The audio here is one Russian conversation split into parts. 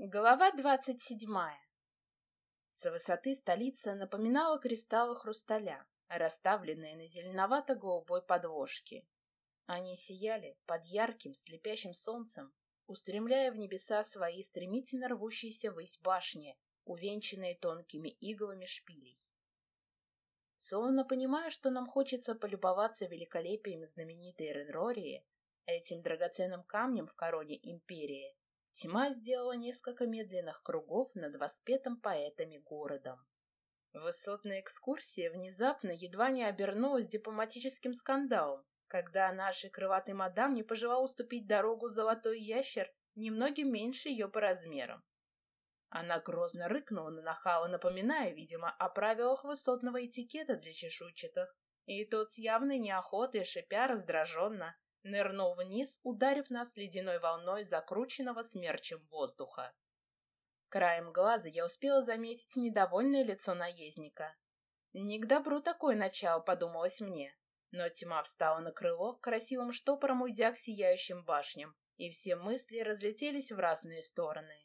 Глава двадцать седьмая. С высоты столица напоминала кристаллы хрусталя, расставленные на зеленовато-голубой подложке. Они сияли под ярким, слепящим солнцем, устремляя в небеса свои стремительно рвущиеся ввысь башни, увенчанные тонкими иглами шпилей. Словно понимая, что нам хочется полюбоваться великолепием знаменитой Ренрории, этим драгоценным камнем в короне империи, Тьма сделала несколько медленных кругов над воспетым поэтами городом. Высотная экскурсия внезапно едва не обернулась дипломатическим скандалом, когда нашей крылатой мадам не пожелал уступить дорогу золотой ящер немногим меньше ее по размерам. Она грозно рыкнула на нахала, напоминая, видимо, о правилах высотного этикета для чешуйчатых, и тот с явной неохотой, шипя раздраженно, нырнул вниз, ударив нас ледяной волной закрученного смерчем воздуха. Краем глаза я успела заметить недовольное лицо наездника. Не к добру такое начало, подумалось мне. Но тьма встала на крыло, красивым штопором уйдя к сияющим башням, и все мысли разлетелись в разные стороны.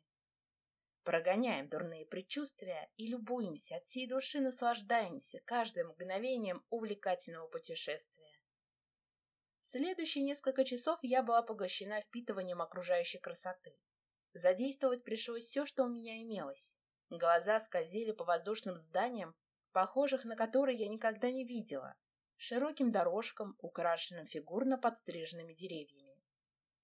Прогоняем дурные предчувствия и любуемся от всей души, наслаждаемся каждым мгновением увлекательного путешествия. Следующие несколько часов я была поглощена впитыванием окружающей красоты. Задействовать пришлось все, что у меня имелось. Глаза скользили по воздушным зданиям, похожих на которые я никогда не видела, широким дорожкам, украшенным фигурно подстриженными деревьями.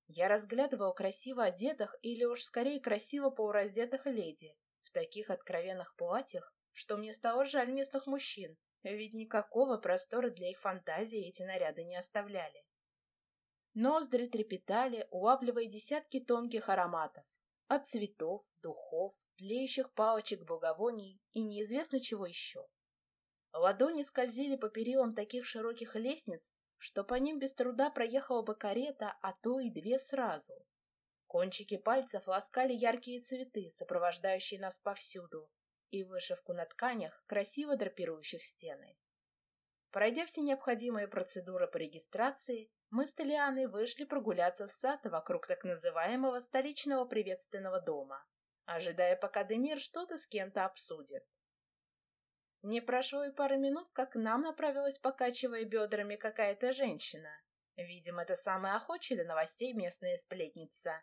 Я разглядывала красиво одетых или уж скорее красиво полураздетых леди в таких откровенных платьях, что мне стало жаль местных мужчин, ведь никакого простора для их фантазии эти наряды не оставляли. Ноздри трепетали, улавливая десятки тонких ароматов. От цветов, духов, тлеющих палочек благовоний и неизвестно чего еще. Ладони скользили по перилам таких широких лестниц, что по ним без труда проехала бы карета, а то и две сразу. Кончики пальцев ласкали яркие цветы, сопровождающие нас повсюду, и вышивку на тканях, красиво драпирующих стены. Пройдя все необходимые процедуры по регистрации, мы с Толианой вышли прогуляться в сад вокруг так называемого столичного приветственного дома, ожидая, пока Демир что-то с кем-то обсудит. Не прошло и пары минут, как к нам направилась, покачивая бедрами, какая-то женщина. Видимо, это самая охочая до новостей местная сплетница.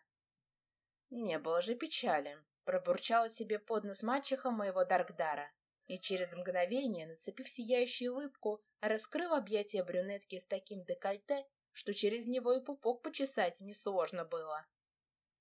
Не было же печали. Пробурчала себе под нос мачеха моего Даркдара. И через мгновение, нацепив сияющую улыбку, раскрыл объятия брюнетки с таким декольте, что через него и пупок почесать несложно было.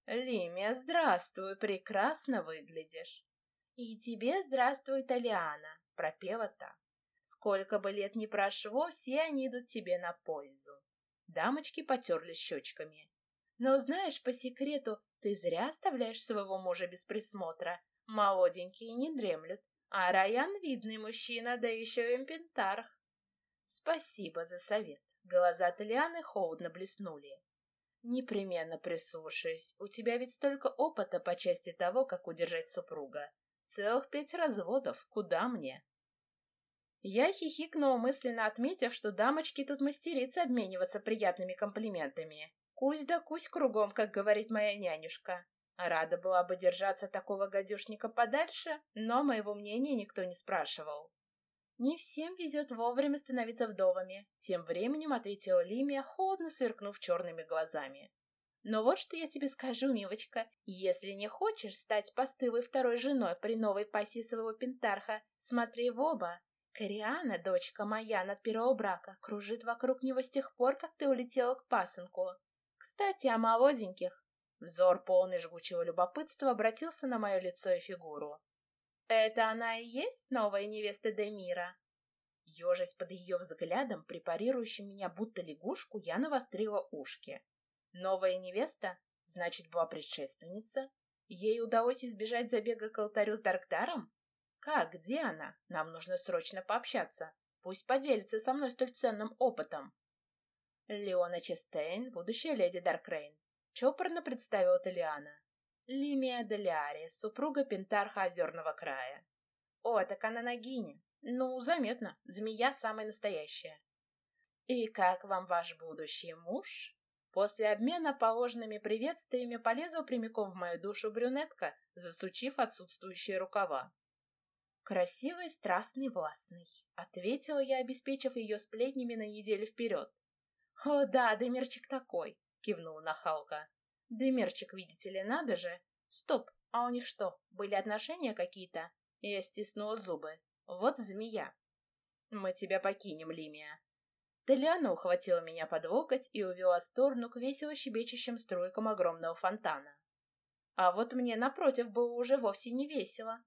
«Лимия, здравствуй, прекрасно выглядишь!» «И тебе здравствуй, Толиана!» — пропела та. «Сколько бы лет ни прошло, все они идут тебе на пользу!» Дамочки потерлись щечками. «Но знаешь, по секрету, ты зря оставляешь своего мужа без присмотра. Молоденькие не дремлют, а Раян видный мужчина, да еще и импентарх. Спасибо за совет. Глаза Талианы холодно блеснули. «Непременно прислушаюсь. У тебя ведь столько опыта по части того, как удержать супруга. Целых пять разводов. Куда мне?» Я хихикнула, мысленно отметив, что дамочки тут мастерицы обмениваться приятными комплиментами. Кусь да кусь кругом, как говорит моя нянюшка. Рада была бы держаться такого гадюшника подальше, но моего мнения никто не спрашивал. «Не всем везет вовремя становиться вдовами», — тем временем ответила Лимия, холодно сверкнув черными глазами. «Но вот что я тебе скажу, милочка, если не хочешь стать постылой второй женой при новой пассии своего пентарха, смотри в оба. Кориана, дочка моя над первого брака, кружит вокруг него с тех пор, как ты улетела к пасынку. Кстати, о молоденьких». Взор, полный жгучего любопытства, обратился на мое лицо и фигуру. «Это она и есть новая невеста Демира?» Ежась под ее взглядом, препарирующим меня будто лягушку, я навострила ушки. «Новая невеста? Значит, была предшественница? Ей удалось избежать забега к алтарю с Даркдаром? Как? Где она? Нам нужно срочно пообщаться. Пусть поделится со мной столь ценным опытом». Леона Честейн, будущая леди Даркрейн. Чопорно представила Талиана. Лимия Делиари, супруга Пентарха Озерного края. О, так она Нагиня. Ну, заметно, змея самая настоящая. И как вам ваш будущий муж? После обмена положенными приветствиями полезла прямиком в мою душу брюнетка, засучив отсутствующие рукава. «Красивый, страстный, властный», — ответила я, обеспечив ее сплетнями на неделю вперед. «О, да, Демирчик такой», — кивнула нахалка. «Демирчик, видите ли, надо же. Стоп, а у них что, были отношения какие-то?» Я стиснула зубы. «Вот змея». «Мы тебя покинем, Лимия», Делиана ухватила меня под локоть и увела в сторону к весело щебечущим струйкам огромного фонтана. А вот мне, напротив, было уже вовсе не весело.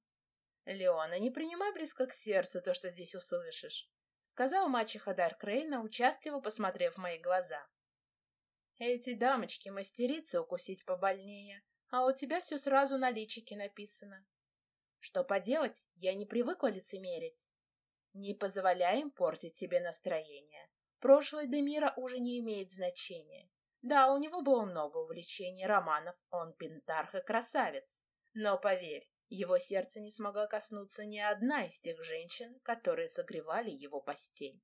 «Леона, не принимай близко к сердцу то, что здесь услышишь», — сказал мачеха Даркрейна, участливо посмотрев в мои глаза. «Эти дамочки мастерицы укусить побольнее, а у тебя все сразу на личике написано. Что поделать, я не привыкла лицемерить. Не позволяем портить себе настроение. Прошлое Демира уже не имеет значения. Да, у него было много увлечений, романов, он пентарх и красавец. Но поверь, его сердце не смогла коснуться ни одна из тех женщин, которые согревали его постель.